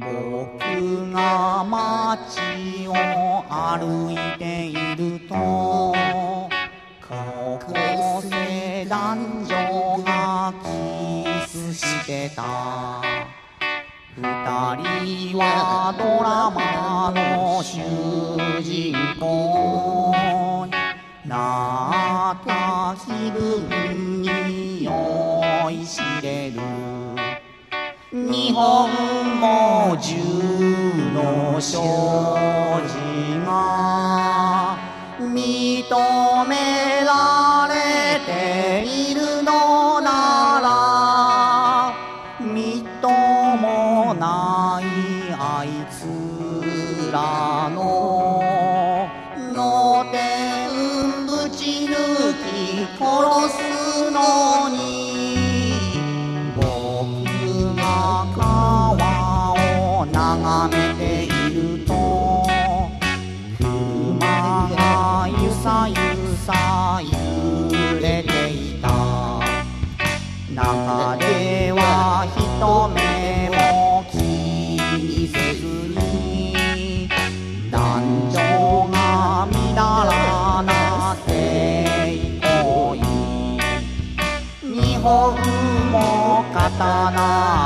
僕が街を歩いていると高校生男女がキスしてた。二人はドラマの主人公なった気分。日本も中の障子が認められているのならみっともないあいつらの中では一目も気にせずに男女がみだらな性行為日本も刀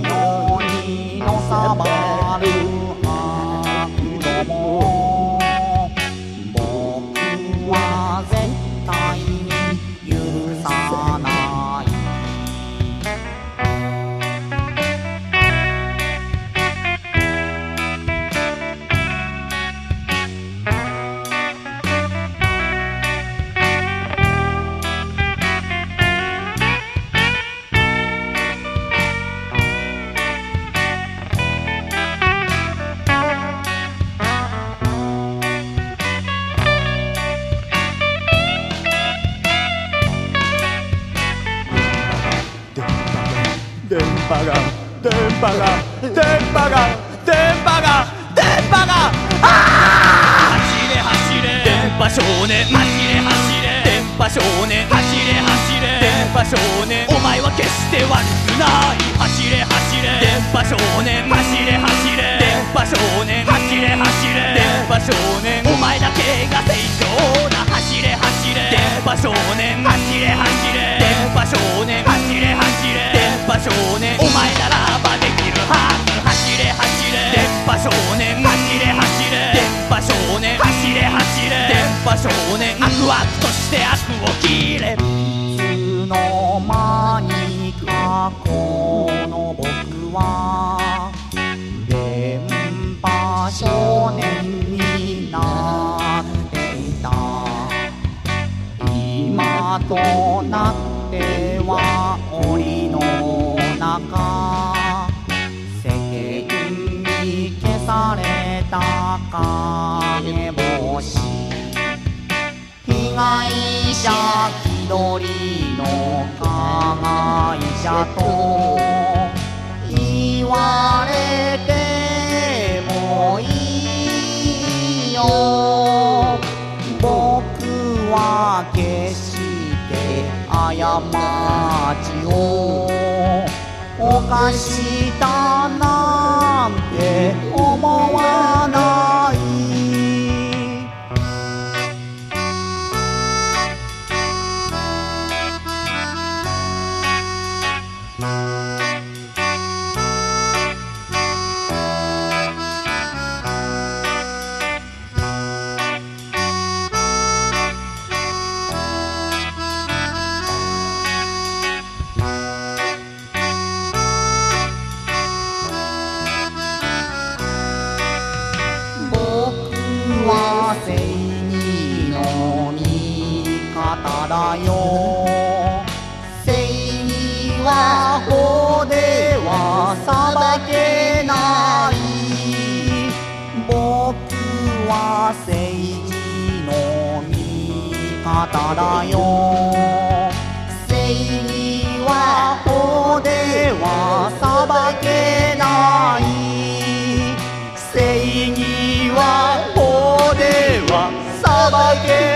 ようにのさば波が電波が電波が電波が電波が走れ走れ。電波少年。走れ走れ。電波少年。走れ走れ。電波少年。お前は決して悪くない。走れ走れ。電波少年。走れ走れ。電波少年。走れ走れ。電波少年。お前だけが正常な走れ走れ。電波少年。走れ走れ。電波少年少年悪悪として悪を切れ。いつの間にかこの僕は電波少年になっていた。今となっては檻の中。世間に消された影者気取りの加害者と言われてもいいよ。僕は決して過ちを犯したな。ただよ正義は法では裁けない。僕は正義の味方だよ。正義は法では裁けない。正義は法では裁けない。